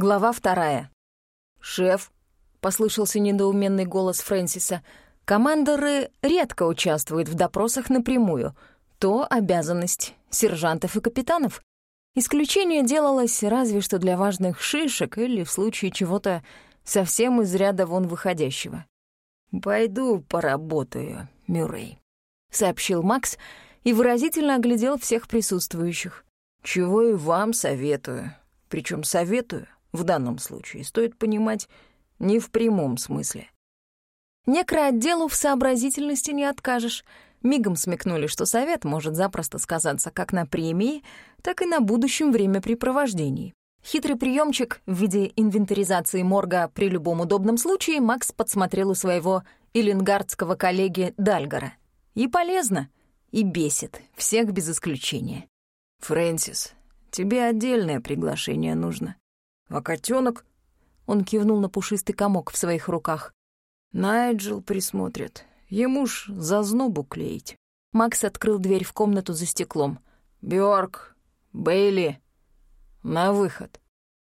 Глава вторая. «Шеф», — послышался недоуменный голос Фрэнсиса, «командоры редко участвуют в допросах напрямую. То обязанность сержантов и капитанов. Исключение делалось разве что для важных шишек или в случае чего-то совсем из ряда вон выходящего. «Пойду поработаю, Мюррей», — сообщил Макс и выразительно оглядел всех присутствующих. «Чего и вам советую. Причем советую в данном случае, стоит понимать, не в прямом смысле. Некроотделу в сообразительности не откажешь. Мигом смекнули, что совет может запросто сказаться как на премии, так и на будущем времяпрепровождении. Хитрый приемчик в виде инвентаризации морга при любом удобном случае Макс подсмотрел у своего иллингардского коллеги Дальгора. И полезно, и бесит, всех без исключения. «Фрэнсис, тебе отдельное приглашение нужно. А котенок? Он кивнул на пушистый комок в своих руках. Найджел присмотрит. Ему ж зазнобу клеить. Макс открыл дверь в комнату за стеклом. Бьорк, Бейли, на выход.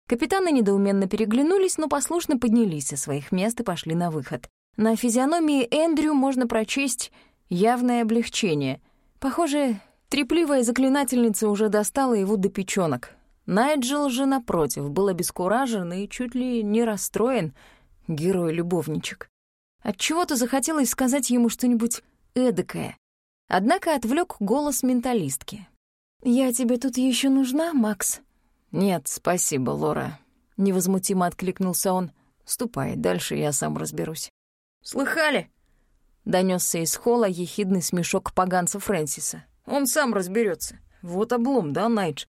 Капитаны недоуменно переглянулись, но послушно поднялись со своих мест и пошли на выход. На физиономии Эндрю можно прочесть явное облегчение. Похоже, трепливая заклинательница уже достала его до печёнок. Найджел же, напротив, был обескуражен и чуть ли не расстроен, герой-любовничек. Отчего-то захотелось сказать ему что-нибудь эдакое. Однако отвлек голос менталистки. «Я тебе тут еще нужна, Макс?» «Нет, спасибо, Лора», — невозмутимо откликнулся он. «Ступай, дальше я сам разберусь». «Слыхали?» — донесся из холла ехидный смешок поганца Фрэнсиса. «Он сам разберется. Вот облом, да, Найдж?»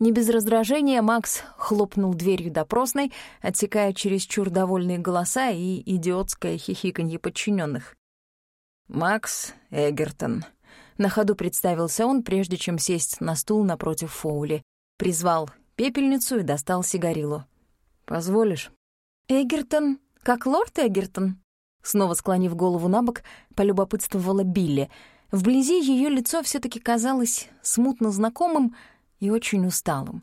Не без раздражения Макс хлопнул дверью допросной, отсекая чересчур довольные голоса и идиотское хихиканье подчиненных. «Макс Эгертон», — на ходу представился он, прежде чем сесть на стул напротив Фоули. Призвал пепельницу и достал сигарилу. «Позволишь?» «Эгертон? Как лорд Эгертон?» Снова склонив голову на бок, полюбопытствовала Билли. Вблизи ее лицо все таки казалось смутно знакомым, и очень усталым.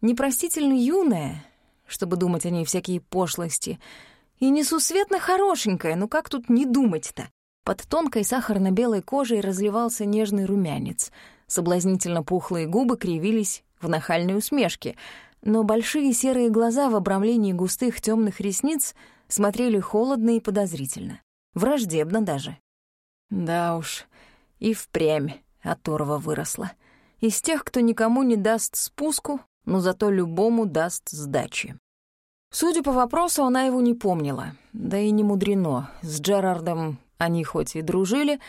Непростительно юная, чтобы думать о ней всякие пошлости, и несусветно хорошенькая, ну как тут не думать-то? Под тонкой сахарно-белой кожей разливался нежный румянец, соблазнительно пухлые губы кривились в нахальной усмешке, но большие серые глаза в обрамлении густых темных ресниц смотрели холодно и подозрительно, враждебно даже. Да уж, и впрямь оторва выросла — из тех, кто никому не даст спуску, но зато любому даст сдачи. Судя по вопросу, она его не помнила. Да и не мудрено. С Джерардом они хоть и дружили,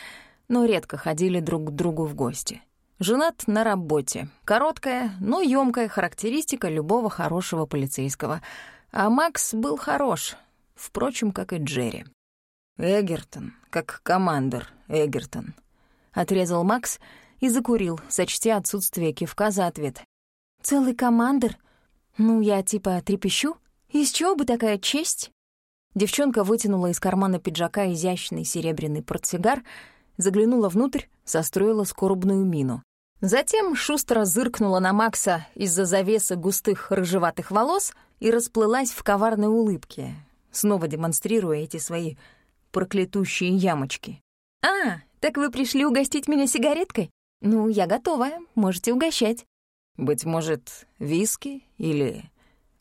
но редко ходили друг к другу в гости. Женат на работе. Короткая, но ёмкая характеристика любого хорошего полицейского. А Макс был хорош, впрочем, как и Джерри. «Эгертон, как командор Эгертон», — отрезал Макс — и закурил, сочтя отсутствие кивка за ответ. «Целый командир? Ну, я типа трепещу? Из чего бы такая честь?» Девчонка вытянула из кармана пиджака изящный серебряный портсигар, заглянула внутрь, состроила скорбную мину. Затем шустро зыркнула на Макса из-за завеса густых рыжеватых волос и расплылась в коварной улыбке, снова демонстрируя эти свои проклятущие ямочки. «А, так вы пришли угостить меня сигареткой? «Ну, я готова, можете угощать». «Быть может, виски или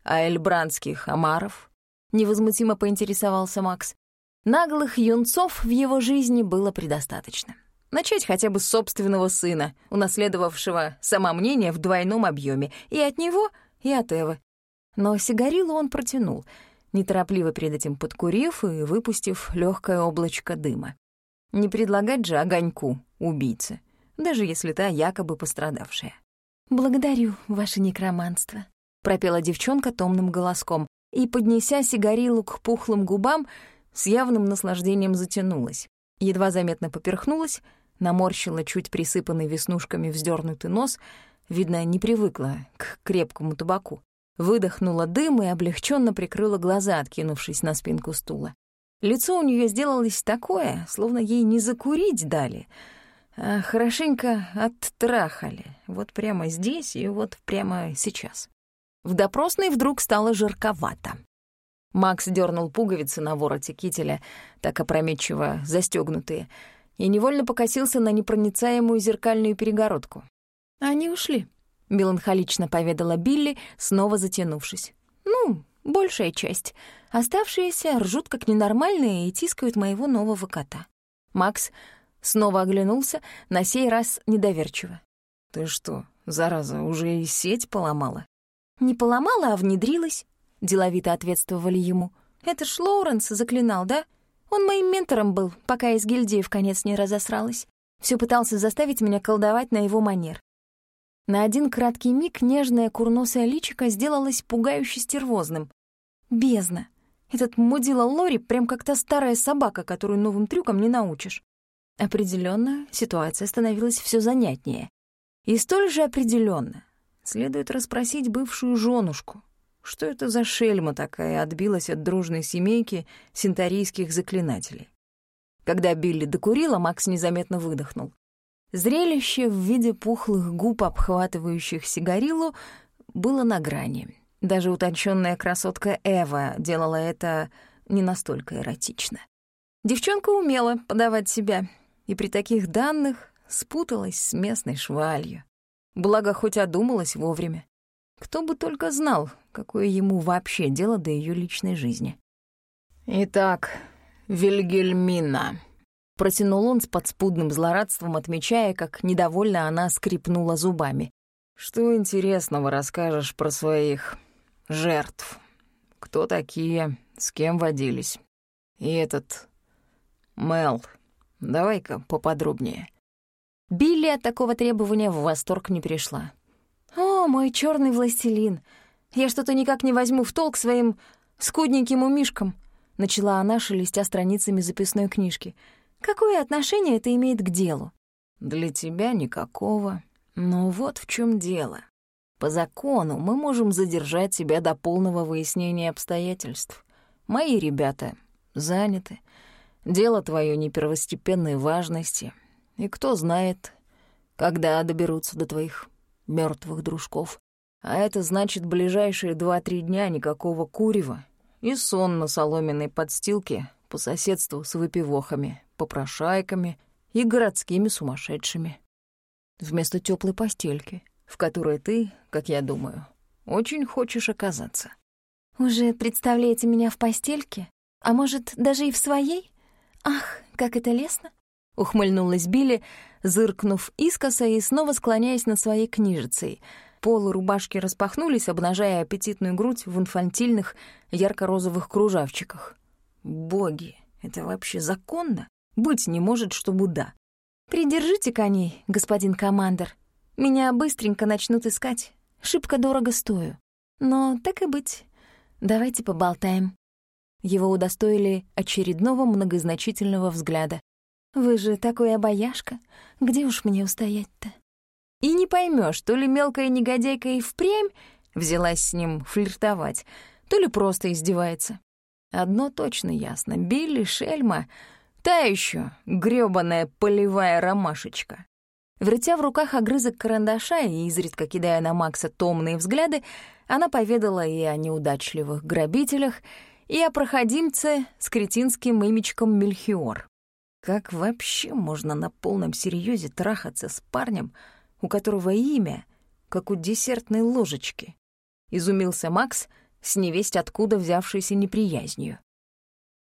аэльбранских омаров?» — невозмутимо поинтересовался Макс. Наглых юнцов в его жизни было предостаточно. Начать хотя бы с собственного сына, унаследовавшего самомнение в двойном объеме, и от него, и от Эвы. Но сигарилу он протянул, неторопливо перед этим подкурив и выпустив легкое облачко дыма. Не предлагать же огоньку убийце даже если та якобы пострадавшая. «Благодарю, ваше некроманство», — пропела девчонка томным голоском и, поднеся сигарилу к пухлым губам, с явным наслаждением затянулась. Едва заметно поперхнулась, наморщила чуть присыпанный веснушками вздернутый нос, видно, не привыкла к крепкому табаку. Выдохнула дым и облегченно прикрыла глаза, откинувшись на спинку стула. Лицо у нее сделалось такое, словно ей не закурить дали — а хорошенько оттрахали. Вот прямо здесь и вот прямо сейчас. В допросной вдруг стало жарковато. Макс дернул пуговицы на вороте кителя, так опрометчиво застегнутые, и невольно покосился на непроницаемую зеркальную перегородку. «Они ушли», — меланхолично поведала Билли, снова затянувшись. «Ну, большая часть. Оставшиеся ржут как ненормальные и тискают моего нового кота». Макс снова оглянулся, на сей раз недоверчиво. «Ты что, зараза, уже и сеть поломала?» «Не поломала, а внедрилась», — деловито ответствовали ему. «Это ж Лоуренс заклинал, да? Он моим ментором был, пока из гильдии в конец не разосралась. Все пытался заставить меня колдовать на его манер. На один краткий миг нежное курносое личико сделалось пугающе стервозным. Бездна. Этот мудила Лори прям как та старая собака, которую новым трюкам не научишь. Определенно, ситуация становилась все занятнее. И столь же определенно следует расспросить бывшую женушку, что это за шельма такая отбилась от дружной семейки синтарийских заклинателей. Когда Билли докурила, Макс незаметно выдохнул. Зрелище в виде пухлых губ, обхватывающих сигарилу, было на грани. Даже утонченная красотка Эва делала это не настолько эротично. Девчонка умела подавать себя, и при таких данных спуталась с местной швалью. Благо, хоть одумалась вовремя. Кто бы только знал, какое ему вообще дело до ее личной жизни. «Итак, Вильгельмина», — протянул он с подспудным злорадством, отмечая, как недовольно она скрипнула зубами. «Что интересного расскажешь про своих жертв? Кто такие, с кем водились? И этот Мел, давай-ка поподробнее». Билли от такого требования в восторг не пришла. «О, мой черный властелин! Я что-то никак не возьму в толк своим скудненьким умишкам», — начала она, шелестя страницами записной книжки. «Какое отношение это имеет к делу?» «Для тебя никакого. Но вот в чем дело. По закону мы можем задержать тебя до полного выяснения обстоятельств. Мои ребята заняты. Дело твое не первостепенной важности. И кто знает, когда доберутся до твоих мертвых дружков. А это значит, ближайшие два-три дня никакого курева и сон на соломенной подстилке по соседству с выпивохами, попрошайками и городскими сумасшедшими. Вместо теплой постельки, в которой ты, как я думаю, очень хочешь оказаться. «Уже представляете меня в постельке? А может, даже и в своей? Ах, как это лестно!» — ухмыльнулась Билли, зыркнув искоса и снова склоняясь над своей книжицей. Полы рубашки распахнулись, обнажая аппетитную грудь в инфантильных ярко-розовых кружавчиках. Боги, это вообще законно? Быть не может, чтобы да. «Придержите коней, господин командор. Меня быстренько начнут искать. Шибко дорого стою. Но так и быть. Давайте поболтаем». Его удостоили очередного многозначительного взгляда. Вы же такой обаяшка. Где уж мне устоять-то? И не поймешь, то ли мелкая негодяйка и впрямь взялась с ним флиртовать, то ли просто издевается. Одно точно ясно — Билли Шельма — та еще грёбаная полевая ромашечка. Вертя в руках огрызок карандаша и изредка кидая на Макса томные взгляды, она поведала и о неудачливых грабителях, и о проходимце с кретинским имечком Мельхиор. Как вообще можно на полном серьезе трахаться с парнем, у которого имя, как у десертной ложечки? Изумился Макс с невесть откуда взявшейся неприязнью.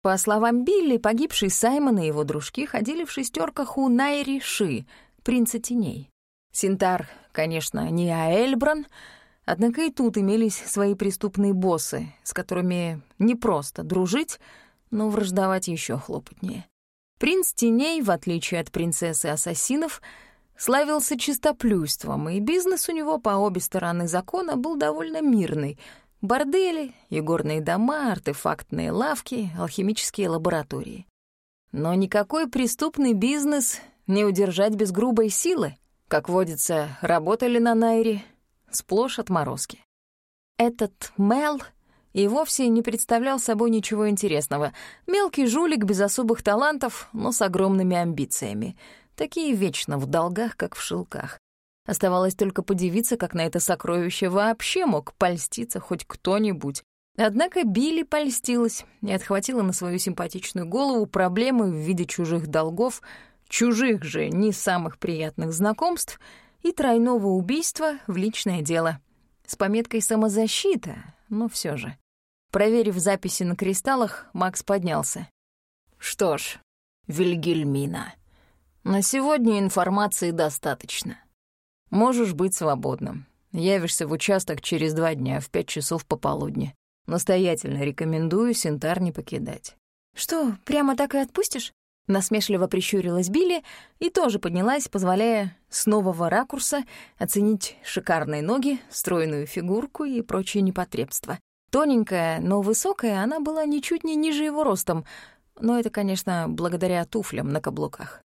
По словам Билли, погибший Саймон и его дружки ходили в шестерках у Найри Ши, принца теней. Синтар, конечно, не Аэльбран, однако и тут имелись свои преступные боссы, с которыми не просто дружить, но враждовать еще хлопотнее. Принц теней, в отличие от принцессы ассасинов, славился чистоплюйством, и бизнес у него по обе стороны закона был довольно мирный. Бордели, игорные дома, артефактные лавки, алхимические лаборатории. Но никакой преступный бизнес не удержать без грубой силы. Как водится, работали на Найре, сплошь отморозки. Этот Мел и вовсе не представлял собой ничего интересного. Мелкий жулик без особых талантов, но с огромными амбициями. Такие вечно в долгах, как в шелках. Оставалось только подивиться, как на это сокровище вообще мог польститься хоть кто-нибудь. Однако Билли польстилась и отхватила на свою симпатичную голову проблемы в виде чужих долгов, чужих же не самых приятных знакомств и тройного убийства в личное дело. С пометкой «самозащита», но все же. Проверив записи на кристаллах, Макс поднялся. «Что ж, Вильгельмина, на сегодня информации достаточно. Можешь быть свободным. Явишься в участок через два дня в пять часов пополудни. Настоятельно рекомендую Синтар не покидать». «Что, прямо так и отпустишь?» Насмешливо прищурилась Билли и тоже поднялась, позволяя с нового ракурса оценить шикарные ноги, стройную фигурку и прочие непотребства. Тоненькая, но высокая, она была ничуть не ниже его ростом, но это, конечно, благодаря туфлям на каблуках.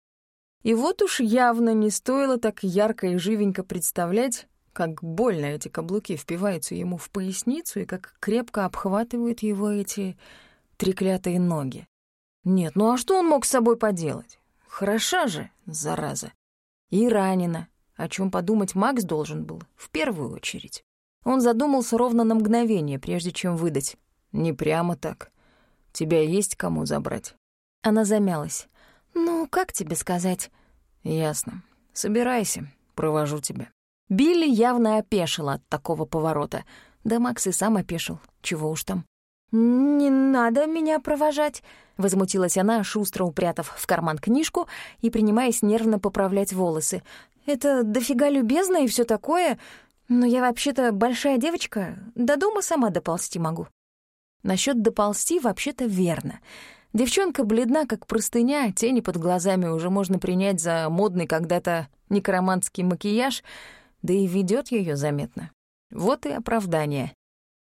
И вот уж явно не стоило так ярко и живенько представлять, как больно эти каблуки впиваются ему в поясницу и как крепко обхватывают его эти треклятые ноги. Нет, ну а что он мог с собой поделать? Хороша же, зараза. И ранена, о чем подумать Макс должен был в первую очередь. Он задумался ровно на мгновение, прежде чем выдать. «Не прямо так. Тебя есть кому забрать?» Она замялась. «Ну, как тебе сказать?» «Ясно. Собирайся, провожу тебя». Билли явно опешила от такого поворота. Да Макс и сам опешил. Чего уж там. «Не надо меня провожать», — возмутилась она, шустро упрятав в карман книжку и принимаясь нервно поправлять волосы. «Это дофига любезно и все такое, но я вообще-то большая девочка, до дома сама доползти могу». Насчет доползти вообще-то верно. Девчонка бледна, как простыня, тени под глазами уже можно принять за модный когда-то некроманский макияж, да и ведет ее заметно. Вот и оправдание.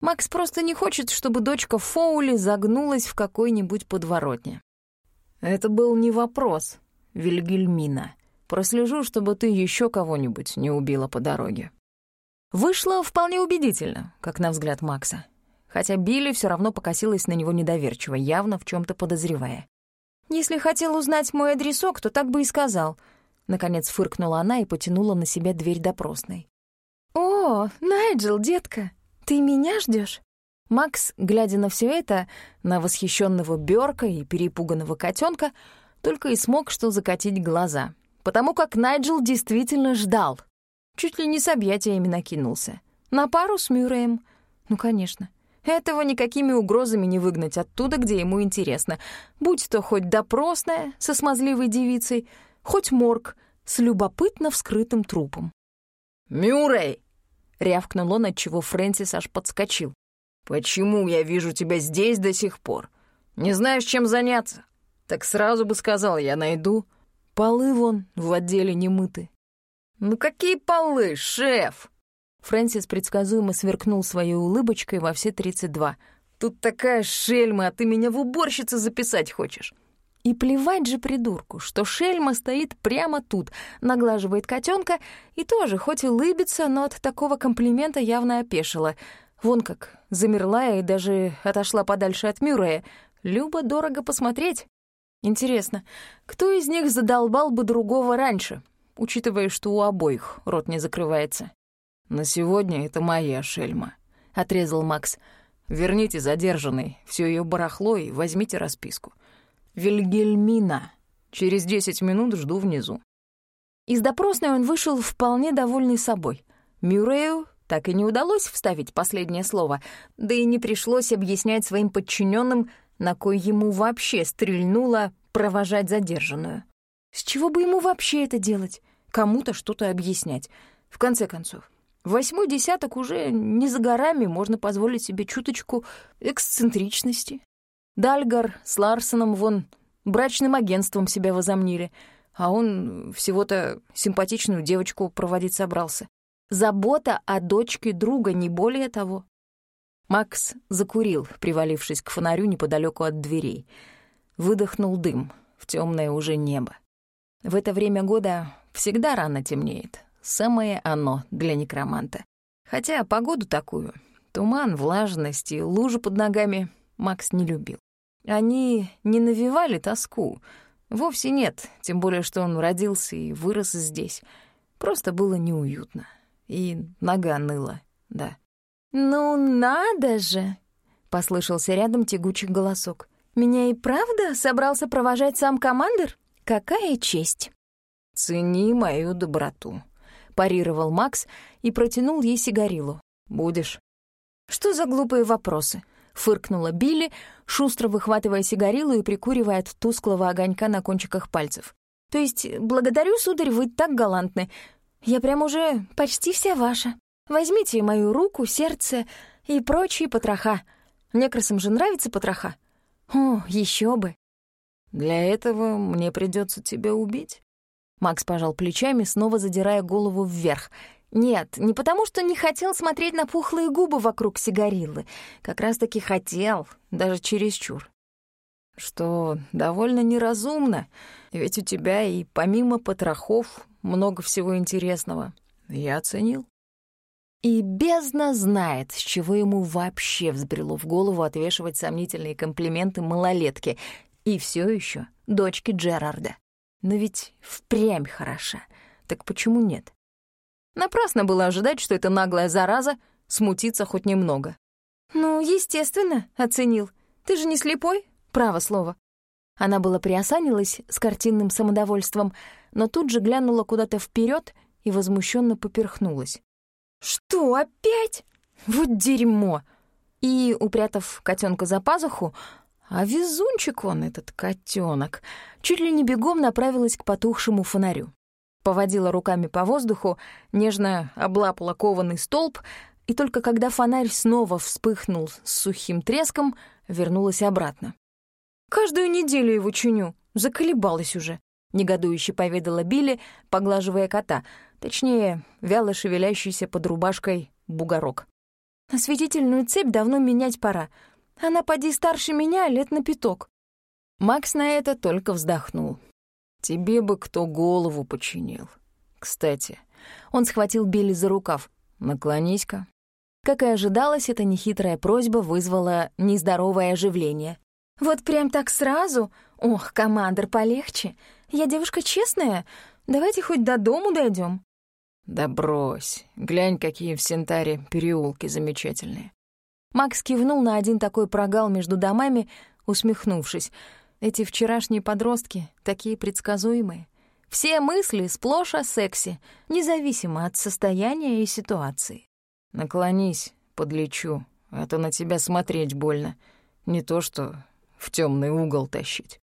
Макс просто не хочет, чтобы дочка Фоули загнулась в какой-нибудь подворотне. Это был не вопрос, Вильгельмина. Прослежу, чтобы ты еще кого-нибудь не убила по дороге. Вышло вполне убедительно, как на взгляд Макса. Хотя Билли все равно покосилась на него недоверчиво, явно в чем то подозревая. «Если хотел узнать мой адресок, то так бы и сказал». Наконец фыркнула она и потянула на себя дверь допросной. «О, Найджел, детка, «Ты меня ждешь? Макс, глядя на все это, на восхищенного Бёрка и перепуганного котенка, только и смог что закатить глаза, потому как Найджел действительно ждал. Чуть ли не с объятиями накинулся. На пару с Мюрреем. Ну, конечно. Этого никакими угрозами не выгнать оттуда, где ему интересно. Будь то хоть допросная со смазливой девицей, хоть морг с любопытно вскрытым трупом. «Мюррей!» Рявкнул он, отчего Фрэнсис аж подскочил. «Почему я вижу тебя здесь до сих пор? Не знаешь, чем заняться? Так сразу бы сказал, я найду. Полы вон в отделе не мыты». «Ну какие полы, шеф?» Фрэнсис предсказуемо сверкнул своей улыбочкой во все тридцать два. «Тут такая шельма, а ты меня в уборщице записать хочешь?» И плевать же придурку, что шельма стоит прямо тут, наглаживает котенка и тоже, хоть и лыбится, но от такого комплимента явно опешила. Вон как, замерла и даже отошла подальше от Мюррея. Любо дорого посмотреть. Интересно, кто из них задолбал бы другого раньше, учитывая, что у обоих рот не закрывается? «На сегодня это моя шельма», — отрезал Макс. «Верните задержанный все ее барахло и возьмите расписку. Вильгельмина. Через десять минут жду внизу». Из допросной он вышел вполне довольный собой. Мюррею так и не удалось вставить последнее слово, да и не пришлось объяснять своим подчиненным, на кой ему вообще стрельнуло провожать задержанную. С чего бы ему вообще это делать? Кому-то что-то объяснять. В конце концов, восьмой десяток уже не за горами, можно позволить себе чуточку эксцентричности. Дальгар с Ларсоном вон брачным агентством себя возомнили, а он всего-то симпатичную девочку проводить собрался. Забота о дочке друга, не более того. Макс закурил, привалившись к фонарю неподалеку от дверей. Выдохнул дым в темное уже небо. В это время года всегда рано темнеет. Самое оно для некроманта. Хотя погоду такую — туман, влажность и лужи под ногами Макс не любил. Они не навевали тоску. Вовсе нет, тем более, что он родился и вырос здесь. Просто было неуютно. И нога ныла, да. «Ну надо же!» — послышался рядом тягучий голосок. «Меня и правда собрался провожать сам командир? Какая честь!» «Цени мою доброту», — парировал Макс и протянул ей сигарилу. «Будешь?» «Что за глупые вопросы?» — фыркнула Билли, шустро выхватывая сигарилу и прикуривая от тусклого огонька на кончиках пальцев. «То есть, благодарю, сударь, вы так галантны. Я прям уже почти вся ваша. Возьмите мою руку, сердце и прочие потроха. Некрасам же нравится потроха. О, еще бы!» «Для этого мне придется тебя убить?» Макс пожал плечами, снова задирая голову вверх — нет, не потому, что не хотел смотреть на пухлые губы вокруг сигариллы. Как раз-таки хотел, даже чересчур. Что довольно неразумно, ведь у тебя и помимо потрохов много всего интересного. Я оценил. И бездна знает, с чего ему вообще взбрело в голову отвешивать сомнительные комплименты малолетке и все еще дочке Джерарда. Но ведь впрямь хороша. Так почему нет? Напрасно было ожидать, что эта наглая зараза смутится хоть немного. «Ну, естественно, оценил. Ты же не слепой, право слово». Она была приосанилась с картинным самодовольством, но тут же глянула куда-то вперед и возмущенно поперхнулась. «Что, опять? Вот дерьмо!» И, упрятав котенка за пазуху, а везунчик он, этот котенок, чуть ли не бегом направилась к потухшему фонарю поводила руками по воздуху, нежно облапала кованый столб, и только когда фонарь снова вспыхнул с сухим треском, вернулась обратно. «Каждую неделю его чиню, заколебалась уже», — негодующе поведала Билли, поглаживая кота, точнее, вяло шевелящийся под рубашкой бугорок. «Осветительную цепь давно менять пора. Она поди старше меня лет на пяток». Макс на это только вздохнул. Тебе бы кто голову починил. Кстати, он схватил Билли за рукав. Наклонись-ка. Как и ожидалось, эта нехитрая просьба вызвала нездоровое оживление. «Вот прям так сразу? Ох, командир, полегче. Я девушка честная. Давайте хоть до дому дойдем. «Да брось. Глянь, какие в Сентаре переулки замечательные». Макс кивнул на один такой прогал между домами, усмехнувшись — эти вчерашние подростки такие предсказуемые. Все мысли сплошь о сексе, независимо от состояния и ситуации. Наклонись, подлечу, а то на тебя смотреть больно. Не то что в темный угол тащить.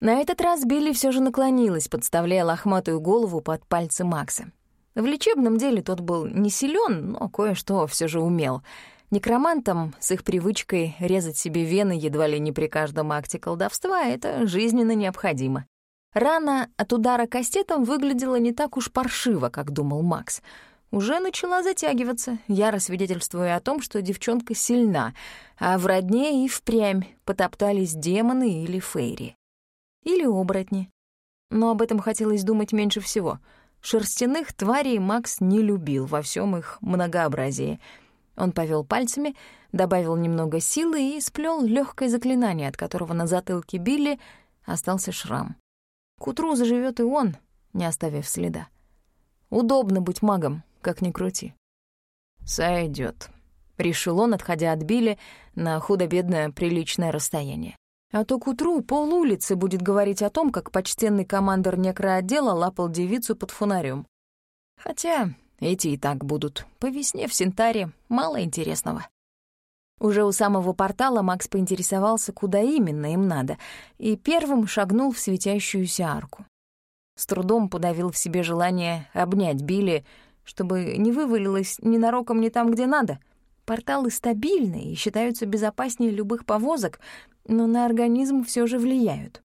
На этот раз Билли все же наклонилась, подставляя лохматую голову под пальцы Макса. В лечебном деле тот был не силен, но кое-что все же умел — Некромантам с их привычкой резать себе вены едва ли не при каждом акте колдовства это жизненно необходимо. Рана от удара кастетом выглядела не так уж паршиво, как думал Макс. Уже начала затягиваться, яро свидетельствуя о том, что девчонка сильна, а в родне и впрямь потоптались демоны или фейри. Или оборотни. Но об этом хотелось думать меньше всего. Шерстяных тварей Макс не любил во всем их многообразии — он повел пальцами, добавил немного силы и сплел легкое заклинание, от которого на затылке Билли остался шрам. К утру заживет и он, не оставив следа. Удобно быть магом, как ни крути. Сойдет, решил он, отходя от Билли на худо-бедное приличное расстояние. А то к утру пол улицы будет говорить о том, как почтенный командор некроотдела лапал девицу под фонарем. Хотя эти и так будут. По весне в Синтаре мало интересного. Уже у самого портала Макс поинтересовался, куда именно им надо, и первым шагнул в светящуюся арку. С трудом подавил в себе желание обнять Билли, чтобы не вывалилось ненароком не там, где надо. Порталы стабильны и считаются безопаснее любых повозок, но на организм все же влияют.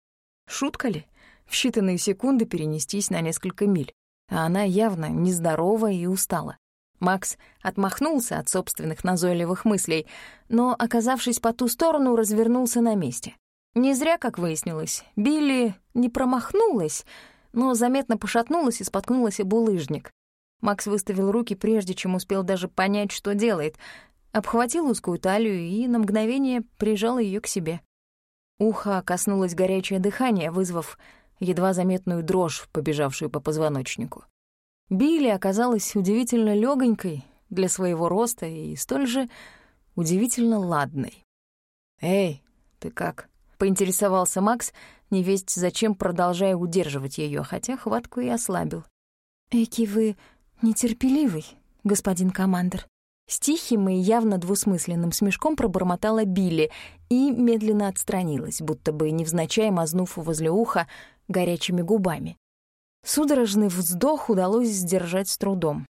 Шутка ли? В считанные секунды перенестись на несколько миль а она явно нездорова и устала. Макс отмахнулся от собственных назойливых мыслей, но, оказавшись по ту сторону, развернулся на месте. Не зря, как выяснилось, Билли не промахнулась, но заметно пошатнулась и споткнулась об улыжник. Макс выставил руки, прежде чем успел даже понять, что делает, обхватил узкую талию и на мгновение прижал ее к себе. Ухо коснулось горячее дыхание, вызвав едва заметную дрожь, побежавшую по позвоночнику. Билли оказалась удивительно легонькой для своего роста и столь же удивительно ладной. «Эй, ты как?» — поинтересовался Макс, невесть зачем продолжая удерживать ее, хотя хватку и ослабил. «Эки вы нетерпеливый, господин командир». С тихим и явно двусмысленным смешком пробормотала Билли и медленно отстранилась, будто бы невзначай мазнув возле уха горячими губами. Судорожный вздох удалось сдержать с трудом.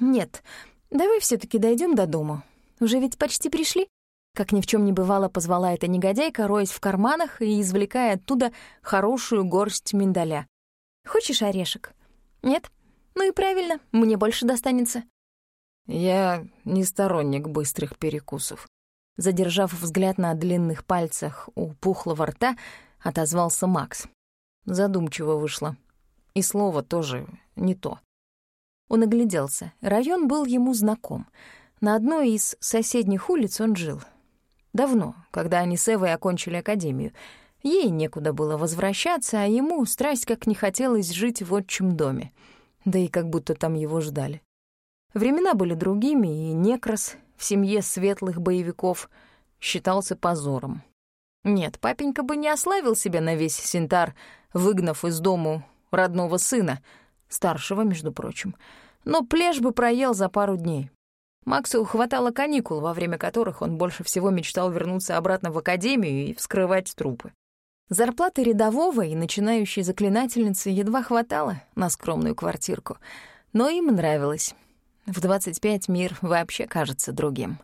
«Нет, давай все таки дойдем до дома. Уже ведь почти пришли?» Как ни в чем не бывало, позвала эта негодяйка, роясь в карманах и извлекая оттуда хорошую горсть миндаля. «Хочешь орешек? Нет? Ну и правильно, мне больше достанется». «Я не сторонник быстрых перекусов». Задержав взгляд на длинных пальцах у пухлого рта, отозвался Макс. Задумчиво вышло. И слово тоже не то. Он огляделся. Район был ему знаком. На одной из соседних улиц он жил. Давно, когда они с Эвой окончили академию. Ей некуда было возвращаться, а ему страсть как не хотелось жить в отчим доме. Да и как будто там его ждали. Времена были другими, и некрас в семье светлых боевиков считался позором. Нет, папенька бы не ославил себя на весь Синтар, выгнав из дому родного сына, старшего, между прочим. Но плешь бы проел за пару дней. Максу хватало каникул, во время которых он больше всего мечтал вернуться обратно в академию и вскрывать трупы. Зарплаты рядового и начинающей заклинательницы едва хватало на скромную квартирку, но им нравилось. В 25 мир вообще кажется другим.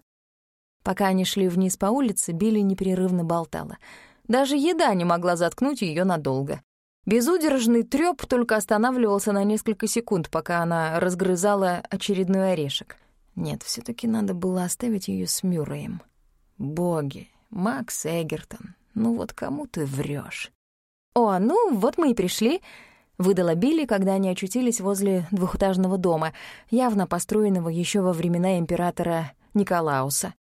Пока они шли вниз по улице, Билли непрерывно болтала. Даже еда не могла заткнуть ее надолго. Безудержный трёп только останавливался на несколько секунд, пока она разгрызала очередной орешек. Нет, все таки надо было оставить ее с Мюрреем. Боги, Макс Эгертон, ну вот кому ты врешь? «О, ну вот мы и пришли», — выдала Билли, когда они очутились возле двухэтажного дома, явно построенного еще во времена императора Николауса.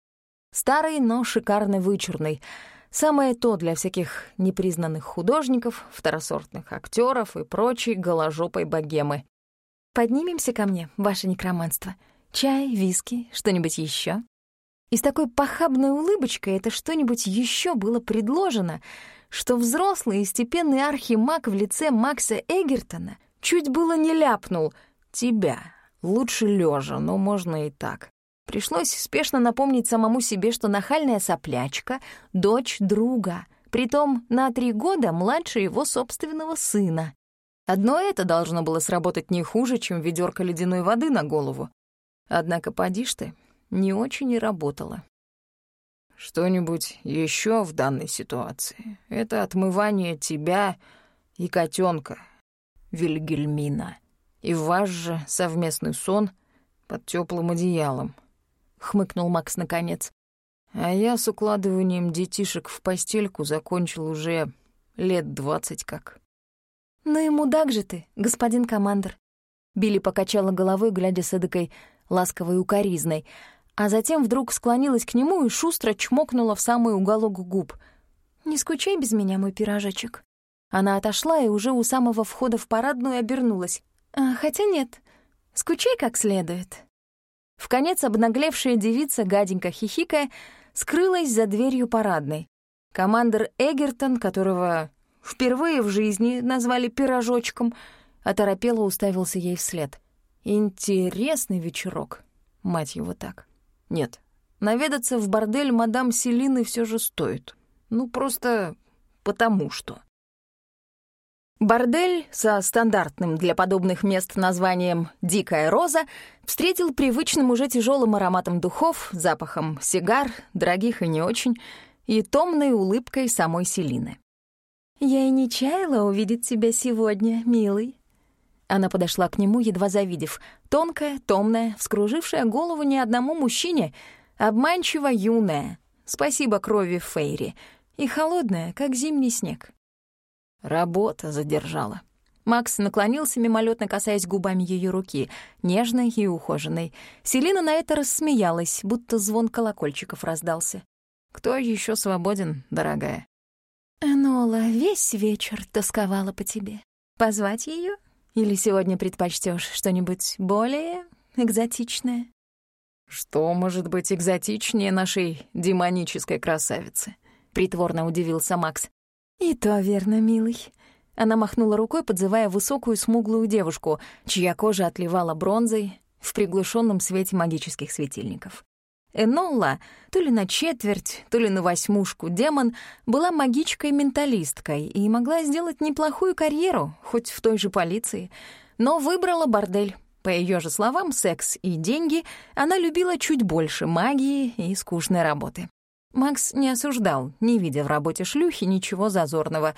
Старый, но шикарно вычурный — Самое то для всяких непризнанных художников, второсортных актеров и прочей голожопой богемы. «Поднимемся ко мне, ваше некроманство. Чай, виски, что-нибудь еще. И с такой похабной улыбочкой это что-нибудь еще было предложено, что взрослый и степенный архимаг в лице Макса Эгертона чуть было не ляпнул «Тебя, лучше лежа, но можно и так». Пришлось спешно напомнить самому себе, что нахальная соплячка — дочь друга, притом на три года младше его собственного сына. Одно это должно было сработать не хуже, чем ведерко ледяной воды на голову. Однако, поди ж ты, не очень и работало. Что-нибудь еще в данной ситуации? Это отмывание тебя и котенка, Вильгельмина, и ваш же совместный сон под теплым одеялом —— хмыкнул Макс наконец. «А я с укладыванием детишек в постельку закончил уже лет двадцать как». «Ну и мудак же ты, господин командор». Билли покачала головой, глядя с эдакой ласковой укоризной, а затем вдруг склонилась к нему и шустро чмокнула в самый уголок губ. «Не скучай без меня, мой пирожочек». Она отошла и уже у самого входа в парадную обернулась. А, «Хотя нет, скучай как следует». В конец обнаглевшая девица, гаденько хихикая, скрылась за дверью парадной. Командор Эгертон, которого впервые в жизни назвали «пирожочком», оторопело уставился ей вслед. Интересный вечерок, мать его так. Нет, наведаться в бордель мадам Селины все же стоит. Ну, просто потому что. Бордель со стандартным для подобных мест названием «Дикая роза» встретил привычным уже тяжелым ароматом духов, запахом сигар, дорогих и не очень, и томной улыбкой самой Селины. «Я и не чаяла увидеть тебя сегодня, милый». Она подошла к нему, едва завидев. Тонкая, томная, вскружившая голову ни одному мужчине, обманчиво юная, спасибо крови Фейри, и холодная, как зимний снег. Работа задержала. Макс наклонился, мимолетно касаясь губами ее руки, нежной и ухоженной. Селина на это рассмеялась, будто звон колокольчиков раздался. «Кто еще свободен, дорогая?» «Энола весь вечер тосковала по тебе. Позвать ее Или сегодня предпочтешь что-нибудь более экзотичное?» «Что может быть экзотичнее нашей демонической красавицы?» — притворно удивился Макс. «И то верно, милый». Она махнула рукой, подзывая высокую смуглую девушку, чья кожа отливала бронзой в приглушенном свете магических светильников. Энолла, то ли на четверть, то ли на восьмушку демон, была магичкой-менталисткой и могла сделать неплохую карьеру, хоть в той же полиции, но выбрала бордель. По ее же словам, секс и деньги она любила чуть больше магии и скучной работы. Макс не осуждал, не видя в работе шлюхи ничего зазорного.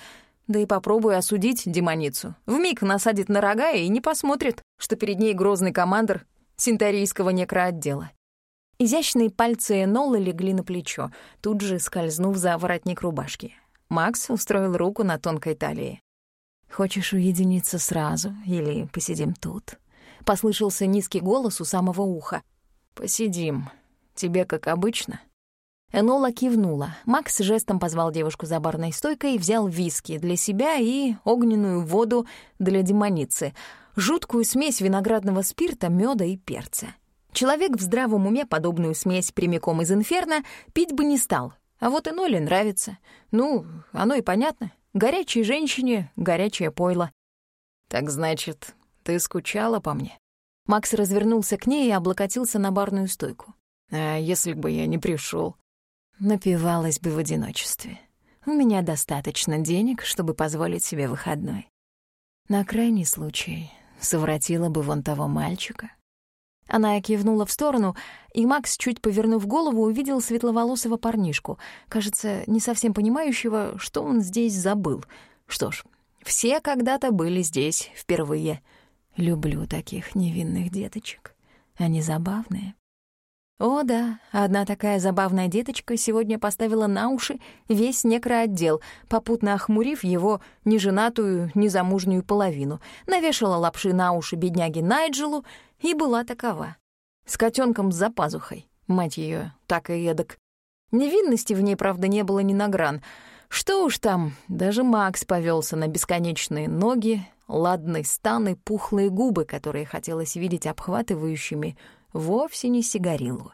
Да и попробуй осудить демоницу. Вмиг насадит на рога и не посмотрит, что перед ней грозный командир синтарийского некроотдела. Изящные пальцы Энолы легли на плечо, тут же скользнув за воротник рубашки. Макс устроил руку на тонкой талии. «Хочешь уединиться сразу или посидим тут?» Послышался низкий голос у самого уха. «Посидим. Тебе как обычно?» Энола кивнула. Макс жестом позвал девушку за барной стойкой взял виски для себя и огненную воду для демоницы, жуткую смесь виноградного спирта, меда и перца. Человек в здравом уме подобную смесь прямиком из инферно пить бы не стал. А вот и Ноле нравится. Ну, оно и понятно. Горячей женщине горячее пойло. «Так значит, ты скучала по мне?» Макс развернулся к ней и облокотился на барную стойку. «А если бы я не пришел? Напивалась бы в одиночестве. У меня достаточно денег, чтобы позволить себе выходной. На крайний случай совратила бы вон того мальчика, она кивнула в сторону, и Макс, чуть повернув голову, увидел светловолосого парнишку, кажется, не совсем понимающего, что он здесь забыл. Что ж, все когда-то были здесь впервые. Люблю таких невинных деточек. Они забавные. О да, одна такая забавная деточка сегодня поставила на уши весь некроотдел, попутно охмурив его неженатую, незамужнюю половину, навешала лапши на уши бедняге Найджелу и была такова. С котенком за пазухой, мать ее, так и эдак. Невинности в ней, правда, не было ни на гран. Что уж там, даже Макс повелся на бесконечные ноги, ладный стан и пухлые губы, которые хотелось видеть обхватывающими вовсе не сигарилу.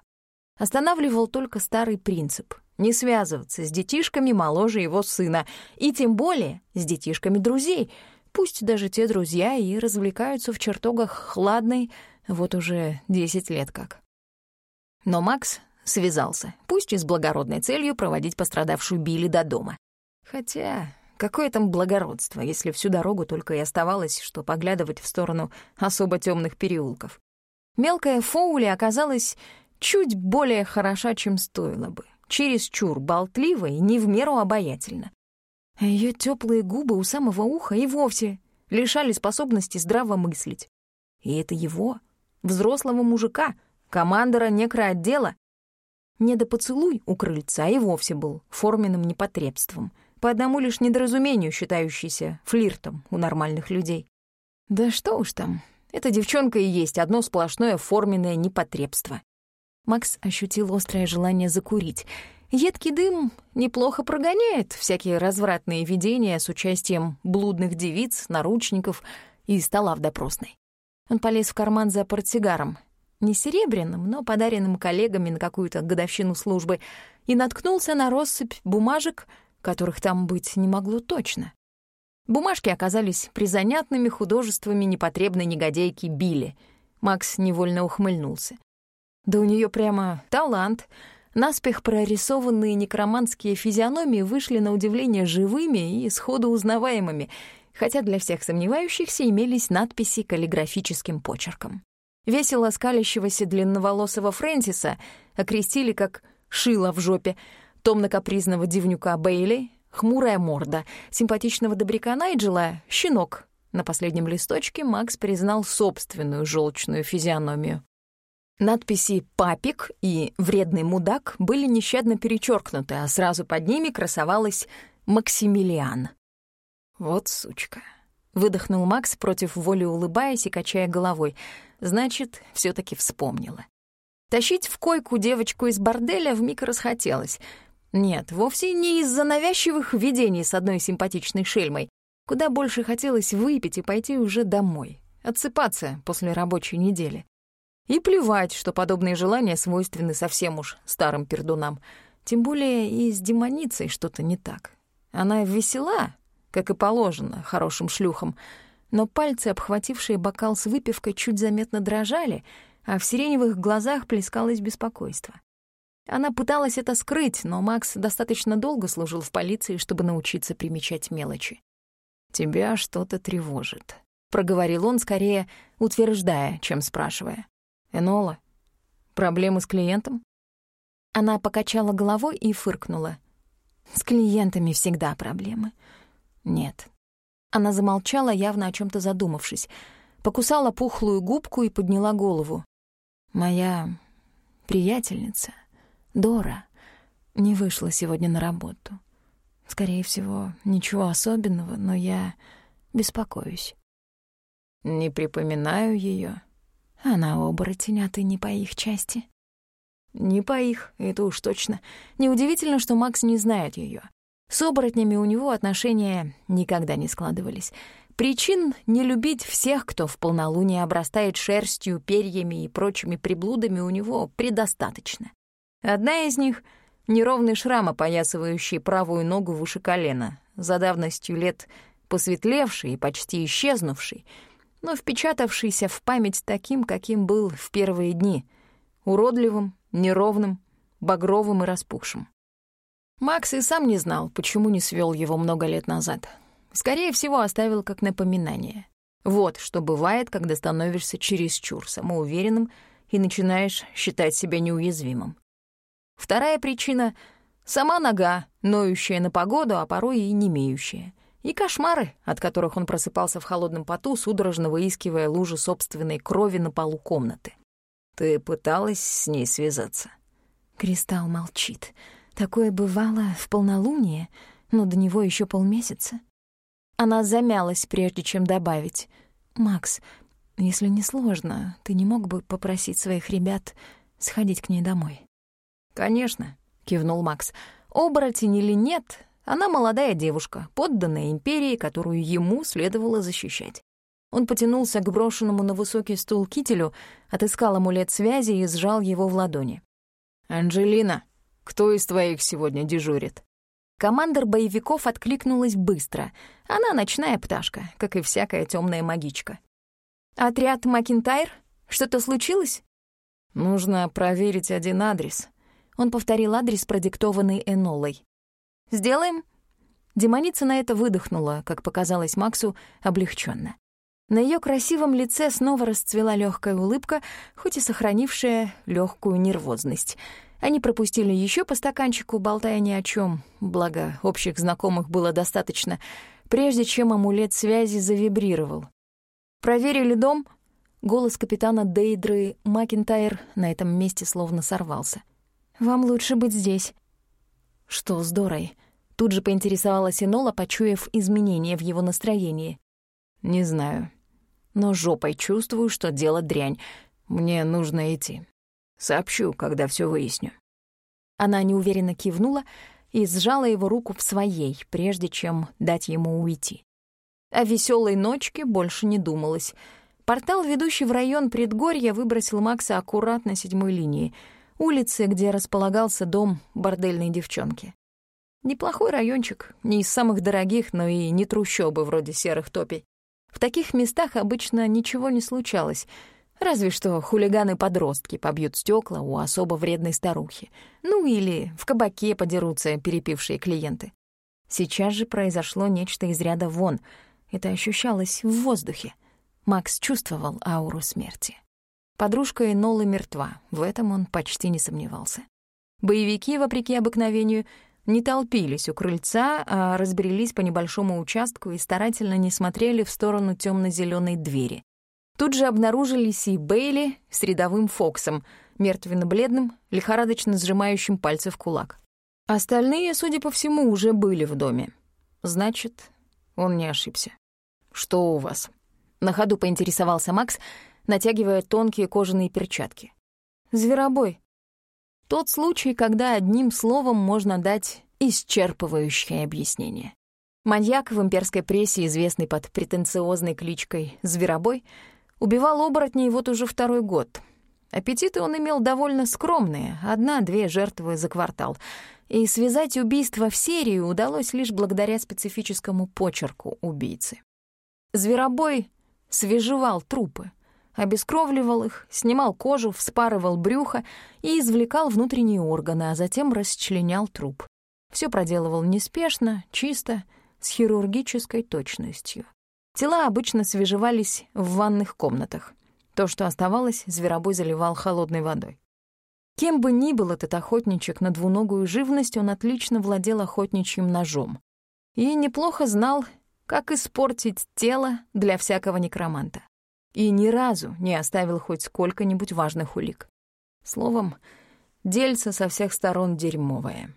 Останавливал только старый принцип — не связываться с детишками моложе его сына, и тем более с детишками друзей, пусть даже те друзья и развлекаются в чертогах хладной, вот уже десять лет как. Но Макс связался, пусть и с благородной целью проводить пострадавшую Билли до дома. Хотя какое там благородство, если всю дорогу только и оставалось, что поглядывать в сторону особо темных переулков. Мелкая Фоули оказалась чуть более хороша, чем стоило бы, чересчур болтлива и не в меру обаятельна. А ее теплые губы у самого уха и вовсе лишали способности здраво мыслить. И это его, взрослого мужика, командора некроотдела. Недопоцелуй у крыльца и вовсе был форменным непотребством, по одному лишь недоразумению считающийся флиртом у нормальных людей. Да что уж там, эта девчонка и есть одно сплошное форменное непотребство. Макс ощутил острое желание закурить. Едкий дым неплохо прогоняет всякие развратные видения с участием блудных девиц, наручников и стола в допросной. Он полез в карман за портсигаром, не серебряным, но подаренным коллегами на какую-то годовщину службы, и наткнулся на россыпь бумажек, которых там быть не могло точно. Бумажки оказались призанятными художествами непотребной негодяйки Билли. Макс невольно ухмыльнулся. Да у нее прямо талант. Наспех прорисованные некроманские физиономии вышли на удивление живыми и сходу узнаваемыми, хотя для всех сомневающихся имелись надписи каллиграфическим почерком. Весело скалящегося длинноволосого Фрэнсиса окрестили как «шило в жопе», томно-капризного дивнюка Бейли хмурая морда, симпатичного добряка Найджела — щенок. На последнем листочке Макс признал собственную желчную физиономию. Надписи «Папик» и «Вредный мудак» были нещадно перечеркнуты, а сразу под ними красовалась «Максимилиан». «Вот сучка», — выдохнул Макс, против воли улыбаясь и качая головой. «Значит, все таки вспомнила». Тащить в койку девочку из борделя вмиг расхотелось — нет, вовсе не из-за навязчивых видений с одной симпатичной шельмой. Куда больше хотелось выпить и пойти уже домой, отсыпаться после рабочей недели. И плевать, что подобные желания свойственны совсем уж старым пердунам. Тем более и с демоницей что-то не так. Она весела, как и положено, хорошим шлюхам, но пальцы, обхватившие бокал с выпивкой, чуть заметно дрожали, а в сиреневых глазах плескалось беспокойство. Она пыталась это скрыть, но Макс достаточно долго служил в полиции, чтобы научиться примечать мелочи. «Тебя что-то тревожит», — проговорил он, скорее утверждая, чем спрашивая. «Энола, проблемы с клиентом?» Она покачала головой и фыркнула. «С клиентами всегда проблемы». «Нет». Она замолчала, явно о чем то задумавшись, покусала пухлую губку и подняла голову. «Моя приятельница, Дора, не вышла сегодня на работу. Скорее всего, ничего особенного, но я беспокоюсь». «Не припоминаю ее. Она оборотень, а ты не по их части?» «Не по их, это уж точно. Неудивительно, что Макс не знает ее. С оборотнями у него отношения никогда не складывались. Причин не любить всех, кто в полнолуние обрастает шерстью, перьями и прочими приблудами, у него предостаточно. Одна из них — неровный шрам, опоясывающий правую ногу выше колена, за давностью лет посветлевший и почти исчезнувший, но впечатавшийся в память таким, каким был в первые дни — уродливым, неровным, багровым и распухшим. Макс и сам не знал, почему не свел его много лет назад. Скорее всего, оставил как напоминание. Вот что бывает, когда становишься чересчур самоуверенным и начинаешь считать себя неуязвимым. Вторая причина — сама нога, ноющая на погоду, а порой и не имеющая. И кошмары, от которых он просыпался в холодном поту, судорожно выискивая лужи собственной крови на полу комнаты. «Ты пыталась с ней связаться?» Кристалл молчит. Такое бывало в полнолуние, но до него еще полмесяца. Она замялась, прежде чем добавить. «Макс, если не сложно, ты не мог бы попросить своих ребят сходить к ней домой?» «Конечно», — кивнул Макс. «Оборотень или нет, она молодая девушка, подданная империи, которую ему следовало защищать». Он потянулся к брошенному на высокий стул кителю, отыскал амулет связи и сжал его в ладони. «Анджелина», кто из твоих сегодня дежурит?» Командор боевиков откликнулась быстро. Она ночная пташка, как и всякая темная магичка. «Отряд Макинтайр? Что-то случилось?» «Нужно проверить один адрес». Он повторил адрес, продиктованный Энолой. «Сделаем?» Демоница на это выдохнула, как показалось Максу, облегченно. На ее красивом лице снова расцвела легкая улыбка, хоть и сохранившая легкую нервозность — они пропустили еще по стаканчику, болтая ни о чем, благо общих знакомых было достаточно, прежде чем амулет связи завибрировал. «Проверили дом?» Голос капитана Дейдры Макинтайр на этом месте словно сорвался. «Вам лучше быть здесь». «Что с Дорой?» Тут же поинтересовалась Энола, почуяв изменения в его настроении. «Не знаю. Но жопой чувствую, что дело дрянь. Мне нужно идти. Сообщу, когда все выясню». Она неуверенно кивнула и сжала его руку в своей, прежде чем дать ему уйти. О веселой ночке больше не думалось. Портал, ведущий в район предгорья, выбросил Макса аккуратно седьмой линии, улицы, где располагался дом бордельной девчонки. Неплохой райончик, не из самых дорогих, но и не трущобы вроде серых топей. В таких местах обычно ничего не случалось — Разве что хулиганы-подростки побьют стекла у особо вредной старухи. Ну или в кабаке подерутся перепившие клиенты. Сейчас же произошло нечто из ряда вон. Это ощущалось в воздухе. Макс чувствовал ауру смерти. Подружка Энолы мертва, в этом он почти не сомневался. Боевики, вопреки обыкновению, не толпились у крыльца, а разбрелись по небольшому участку и старательно не смотрели в сторону темно зеленой двери, Тут же обнаружились и Бейли с рядовым Фоксом, мертвенно-бледным, лихорадочно сжимающим пальцы в кулак. Остальные, судя по всему, уже были в доме. Значит, он не ошибся. «Что у вас?» На ходу поинтересовался Макс, натягивая тонкие кожаные перчатки. «Зверобой. Тот случай, когда одним словом можно дать исчерпывающее объяснение. Маньяк в имперской прессе, известный под претенциозной кличкой «Зверобой», убивал оборотней вот уже второй год. Аппетиты он имел довольно скромные, одна-две жертвы за квартал. И связать убийство в серию удалось лишь благодаря специфическому почерку убийцы. Зверобой свежевал трупы, обескровливал их, снимал кожу, вспарывал брюхо и извлекал внутренние органы, а затем расчленял труп. Все проделывал неспешно, чисто, с хирургической точностью. Тела обычно свежевались в ванных комнатах. То, что оставалось, зверобой заливал холодной водой. Кем бы ни был этот охотничек на двуногую живность, он отлично владел охотничьим ножом. И неплохо знал, как испортить тело для всякого некроманта. И ни разу не оставил хоть сколько-нибудь важных улик. Словом, дельце со всех сторон дерьмовое.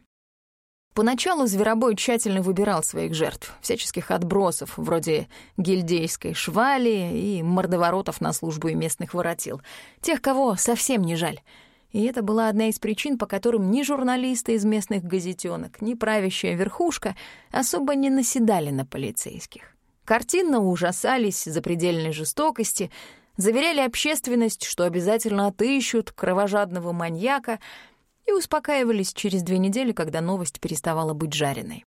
Поначалу Зверобой тщательно выбирал своих жертв, всяческих отбросов, вроде гильдейской швали и мордоворотов на службу и местных воротил, тех, кого совсем не жаль. И это была одна из причин, по которым ни журналисты из местных газетенок, ни правящая верхушка особо не наседали на полицейских. Картинно ужасались запредельной жестокости, заверяли общественность, что обязательно отыщут кровожадного маньяка — и успокаивались через две недели, когда новость переставала быть жареной.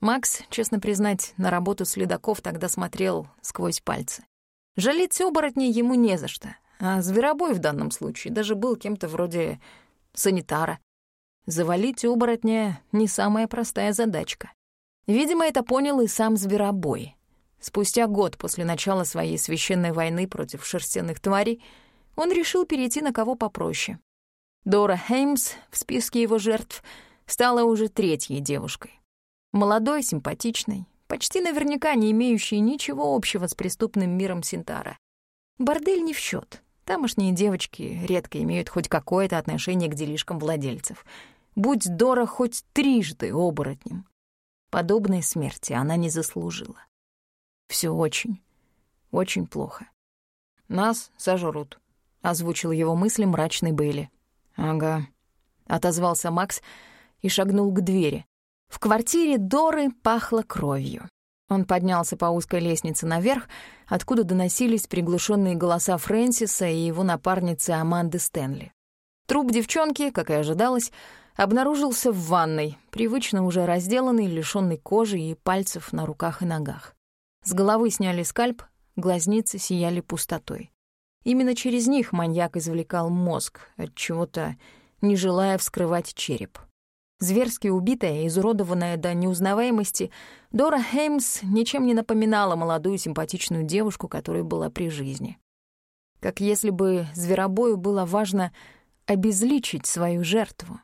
Макс, честно признать, на работу следаков тогда смотрел сквозь пальцы. Жалеть оборотней ему не за что, а Зверобой в данном случае даже был кем-то вроде санитара. Завалить оборотня — не самая простая задачка. Видимо, это понял и сам Зверобой. Спустя год после начала своей священной войны против шерстяных тварей он решил перейти на кого попроще Дора Хеймс в списке его жертв стала уже третьей девушкой. Молодой, симпатичной, почти наверняка не имеющей ничего общего с преступным миром Синтара. Бордель не в счет. Тамошние девочки редко имеют хоть какое-то отношение к делишкам владельцев. Будь Дора хоть трижды оборотнем. Подобной смерти она не заслужила. Все очень, очень плохо. «Нас сожрут», — озвучил его мысли мрачный Бейли. «Ага», — отозвался Макс и шагнул к двери. В квартире Доры пахло кровью. Он поднялся по узкой лестнице наверх, откуда доносились приглушенные голоса Фрэнсиса и его напарницы Аманды Стэнли. Труп девчонки, как и ожидалось, обнаружился в ванной, привычно уже разделанный, лишённый кожи и пальцев на руках и ногах. С головы сняли скальп, глазницы сияли пустотой. Именно через них маньяк извлекал мозг, от чего-то не желая вскрывать череп. Зверски убитая, изуродованная до неузнаваемости, Дора Хеймс ничем не напоминала молодую симпатичную девушку, которая была при жизни. Как если бы зверобою было важно обезличить свою жертву,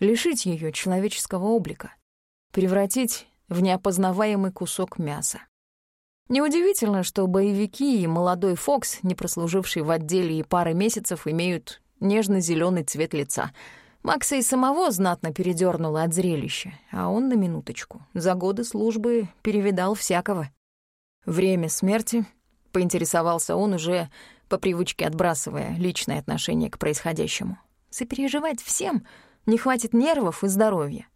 лишить ее человеческого облика, превратить в неопознаваемый кусок мяса. Неудивительно, что боевики и молодой Фокс, не прослуживший в отделе и пары месяцев, имеют нежно зеленый цвет лица. Макса и самого знатно передернуло от зрелища, а он на минуточку. За годы службы перевидал всякого. Время смерти, поинтересовался он уже по привычке отбрасывая личное отношение к происходящему. Сопереживать всем не хватит нервов и здоровья.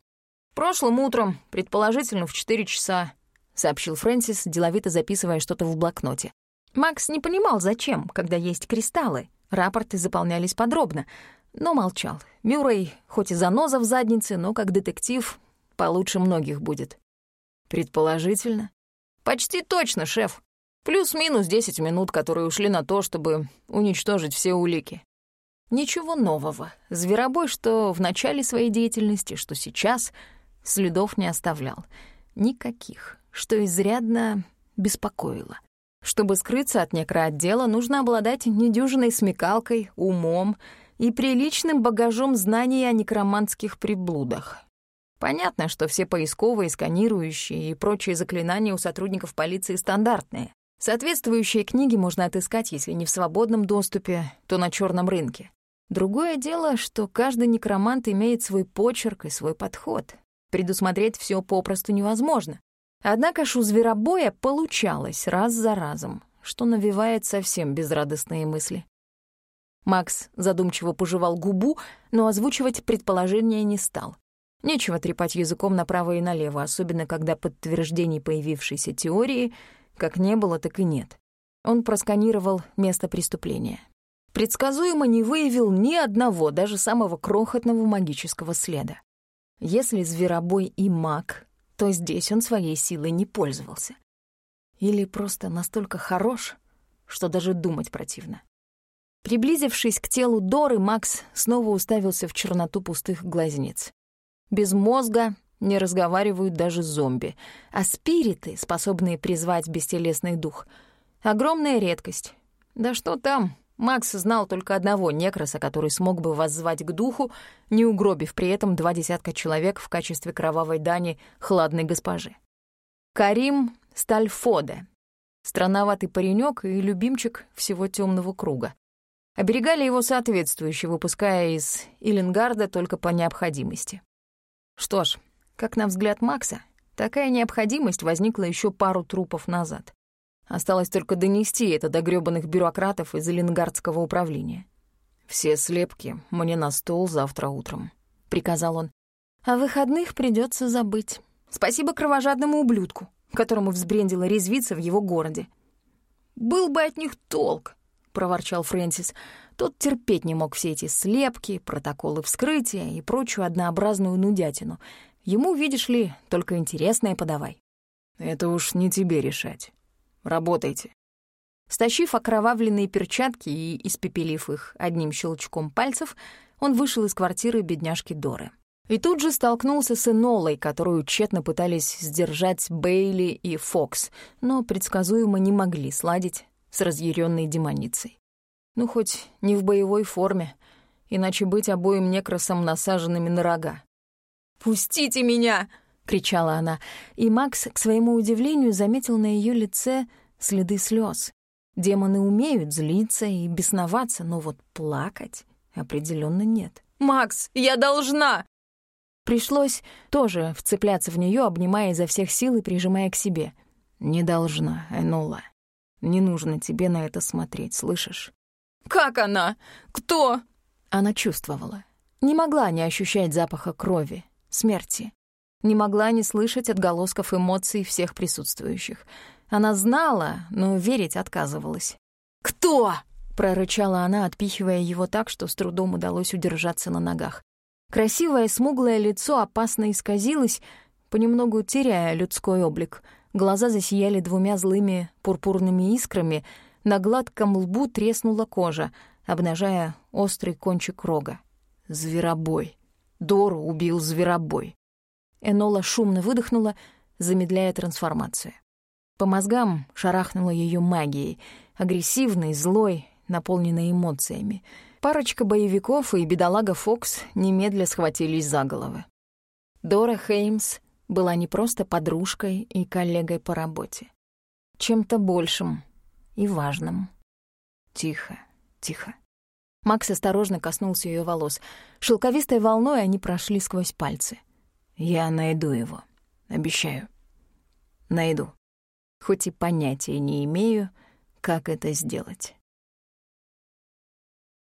Прошлым утром, предположительно в 4 часа, сообщил Фрэнсис, деловито записывая что-то в блокноте. Макс не понимал, зачем, когда есть кристаллы. Рапорты заполнялись подробно, но молчал. Мюррей, хоть и заноза в заднице, но как детектив получше многих будет. Предположительно. Почти точно, шеф. Плюс-минус 10 минут, которые ушли на то, чтобы уничтожить все улики. Ничего нового. Зверобой, что в начале своей деятельности, что сейчас, следов не оставлял. Никаких что изрядно беспокоило. Чтобы скрыться от некроотдела, нужно обладать недюжиной смекалкой, умом и приличным багажом знаний о некроманских приблудах. Понятно, что все поисковые, сканирующие и прочие заклинания у сотрудников полиции стандартные. Соответствующие книги можно отыскать, если не в свободном доступе, то на черном рынке. Другое дело, что каждый некромант имеет свой почерк и свой подход. Предусмотреть все попросту невозможно. Однако ж у зверобоя получалось раз за разом, что навевает совсем безрадостные мысли. Макс задумчиво пожевал губу, но озвучивать предположение не стал. Нечего трепать языком направо и налево, особенно когда подтверждений появившейся теории как не было, так и нет. Он просканировал место преступления. Предсказуемо не выявил ни одного, даже самого крохотного магического следа. Если зверобой и маг, то здесь он своей силой не пользовался. Или просто настолько хорош, что даже думать противно. Приблизившись к телу Доры, Макс снова уставился в черноту пустых глазниц. Без мозга не разговаривают даже зомби, а спириты, способные призвать бестелесный дух — огромная редкость. Да что там, Макс знал только одного некроса, который смог бы воззвать к духу, не угробив при этом два десятка человек в качестве кровавой дани хладной госпожи. Карим Стальфоде, странноватый паренек и любимчик всего темного круга. Оберегали его соответствующе, выпуская из Иленгарда только по необходимости. Что ж, как на взгляд Макса, такая необходимость возникла еще пару трупов назад. Осталось только донести это до грёбаных бюрократов из Эленгардского управления. «Все слепки мне на стол завтра утром», — приказал он. «А выходных придется забыть. Спасибо кровожадному ублюдку, которому взбрендило резвиться в его городе». «Был бы от них толк», проворчал Фрэнсис. Тот терпеть не мог все эти слепки, протоколы вскрытия и прочую однообразную нудятину. Ему, видишь ли, только интересное подавай. «Это уж не тебе решать. Работайте». Стащив окровавленные перчатки и испепелив их одним щелчком пальцев, он вышел из квартиры бедняжки Доры. И тут же столкнулся с Энолой, которую тщетно пытались сдержать Бейли и Фокс, но предсказуемо не могли сладить с разъяренной демоницей. Ну, хоть не в боевой форме, иначе быть обоим некрасом насаженными на рога. «Пустите меня!» — кричала она, и Макс, к своему удивлению, заметил на ее лице следы слез. Демоны умеют злиться и бесноваться, но вот плакать определенно нет. «Макс, я должна!» Пришлось тоже вцепляться в нее, обнимая изо всех сил и прижимая к себе. «Не должна, Энула. Не нужно тебе на это смотреть, слышишь? «Как она? Кто?» Она чувствовала. Не могла не ощущать запаха крови, смерти. Не могла не слышать отголосков эмоций всех присутствующих. Она знала, но верить отказывалась. «Кто?» — прорычала она, отпихивая его так, что с трудом удалось удержаться на ногах. Красивое смуглое лицо опасно исказилось, понемногу теряя людской облик — Глаза засияли двумя злыми пурпурными искрами, на гладком лбу треснула кожа, обнажая острый кончик рога. Зверобой. Дору убил зверобой. Энола шумно выдохнула, замедляя трансформацию. По мозгам шарахнула ее магией, агрессивной, злой, наполненной эмоциями. Парочка боевиков и бедолага Фокс немедля схватились за головы. Дора Хеймс была не просто подружкой и коллегой по работе. Чем-то большим и важным. Тихо, тихо. Макс осторожно коснулся ее волос. Шелковистой волной они прошли сквозь пальцы. «Я найду его. Обещаю. Найду. Хоть и понятия не имею, как это сделать».